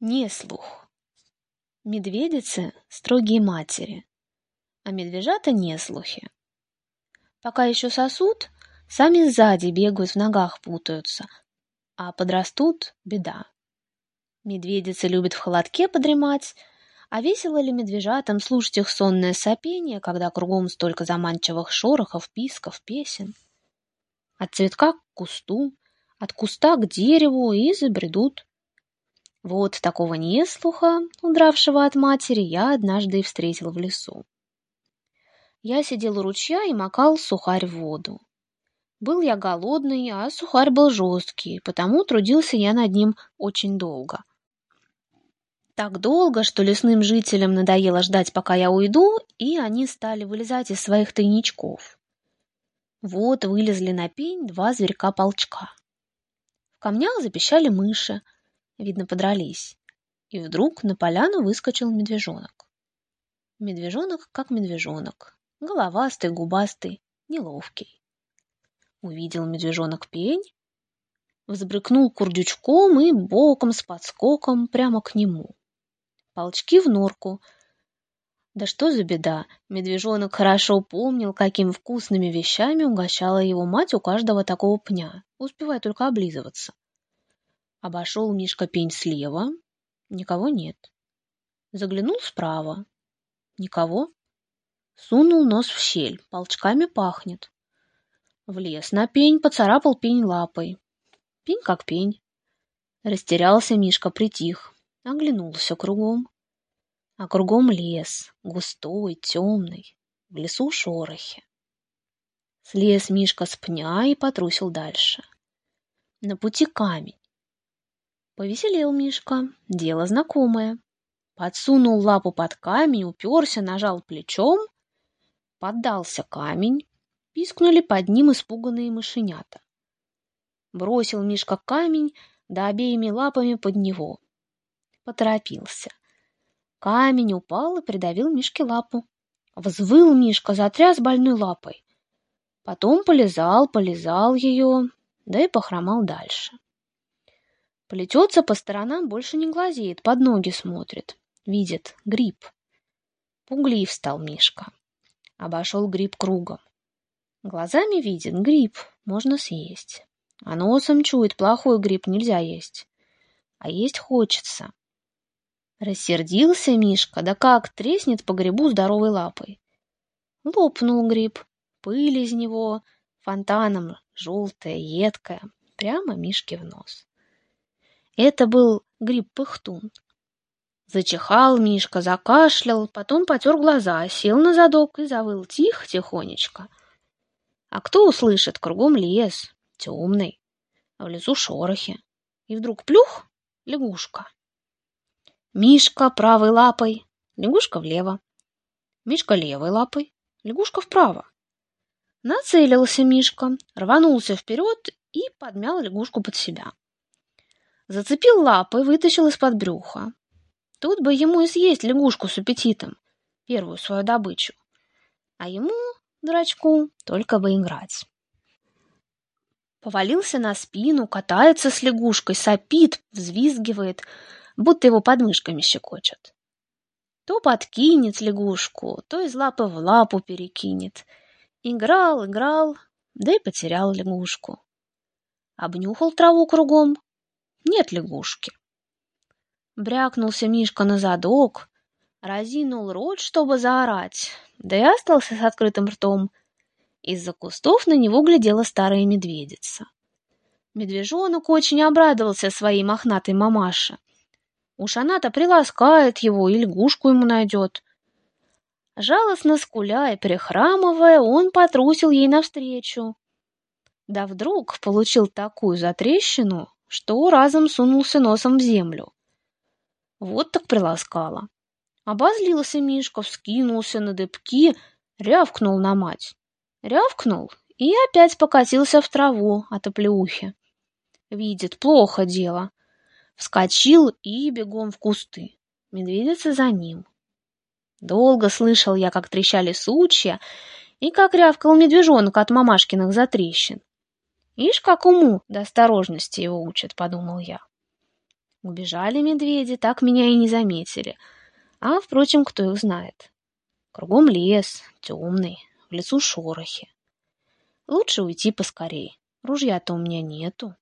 Неслух. Медведицы — строгие матери, а медвежата — неслухи. Пока еще сосут, сами сзади бегают, в ногах путаются, а подрастут — беда. Медведицы любят в холодке подремать, а весело ли медвежатам слушать их сонное сопение, когда кругом столько заманчивых шорохов, писков, песен? От цветка к кусту, от куста к дереву и забредут. Вот такого неслуха, удравшего от матери, я однажды и встретил в лесу. Я сидел у ручья и макал сухарь в воду. Был я голодный, а сухарь был жесткий, потому трудился я над ним очень долго. Так долго, что лесным жителям надоело ждать, пока я уйду, и они стали вылезать из своих тайничков. Вот вылезли на пень два зверька-полчка. В камнях запищали мыши — Видно, подрались. И вдруг на поляну выскочил медвежонок. Медвежонок как медвежонок. Головастый, губастый, неловкий. Увидел медвежонок пень, взбрыкнул курдючком и боком с подскоком прямо к нему. Полчки в норку. Да что за беда, медвежонок хорошо помнил, какими вкусными вещами угощала его мать у каждого такого пня, успевая только облизываться. Обошел Мишка пень слева. Никого нет. Заглянул справа. Никого. Сунул нос в щель. Полчками пахнет. Влез на пень, поцарапал пень лапой. Пень как пень. Растерялся Мишка, притих. Оглянулся кругом. А кругом лес, густой, темный. В лесу шорохи. Слез Мишка с пня и потрусил дальше. На пути камень. Повеселел Мишка, дело знакомое. Подсунул лапу под камень, уперся, нажал плечом. Поддался камень, пискнули под ним испуганные мышенята. Бросил Мишка камень, да обеими лапами под него. Поторопился. Камень упал и придавил Мишке лапу. Взвыл Мишка, затряс больной лапой. Потом полезал, полезал ее, да и похромал дальше. Плетется по сторонам, больше не глазеет, под ноги смотрит. Видит гриб. Пуглив стал Мишка. Обошел гриб кругом. Глазами видит гриб, можно съесть. А носом чует, плохой гриб нельзя есть. А есть хочется. Рассердился Мишка, да как треснет по грибу здоровой лапой. Лопнул гриб, пыль из него фонтаном, желтая, едкая, прямо Мишке в нос. Это был гриб-пыхтун. Зачихал Мишка, закашлял, потом потер глаза, сел на задок и завыл тихо, тихонечко. А кто услышит? Кругом лес, темный, а в лесу шорохи. И вдруг плюх — лягушка. Мишка правой лапой, лягушка влево. Мишка левой лапой, лягушка вправо. Нацелился Мишка, рванулся вперед и подмял лягушку под себя. Зацепил лапой, вытащил из-под брюха. Тут бы ему и съесть лягушку с аппетитом, первую свою добычу. А ему, дурачку, только бы играть. Повалился на спину, катается с лягушкой, сопит, взвизгивает, будто его подмышками щекочет. То подкинет лягушку, то из лапы в лапу перекинет. Играл, играл, да и потерял лягушку. Обнюхал траву кругом, нет лягушки. Брякнулся Мишка на задок, разинул рот, чтобы заорать, да и остался с открытым ртом. Из-за кустов на него глядела старая медведица. Медвежонок очень обрадовался своей мохнатой мамаше. Уж она-то приласкает его и лягушку ему найдет. Жалостно скуля и прихрамывая, он потрусил ей навстречу. Да вдруг получил такую затрещину, что разом сунулся носом в землю. Вот так приласкала. Обозлился Мишка, вскинулся на дыбки, рявкнул на мать. Рявкнул и опять покатился в траву от оплеухи. Видит, плохо дело. Вскочил и бегом в кусты. Медведица за ним. Долго слышал я, как трещали сучья, и как рявкал медвежонок от мамашкиных затрещин. Ишь, как уму до осторожности его учат, подумал я. Убежали медведи, так меня и не заметили. А, впрочем, кто их знает. Кругом лес, темный, в лесу шорохи. Лучше уйти поскорей. Ружья-то у меня нету.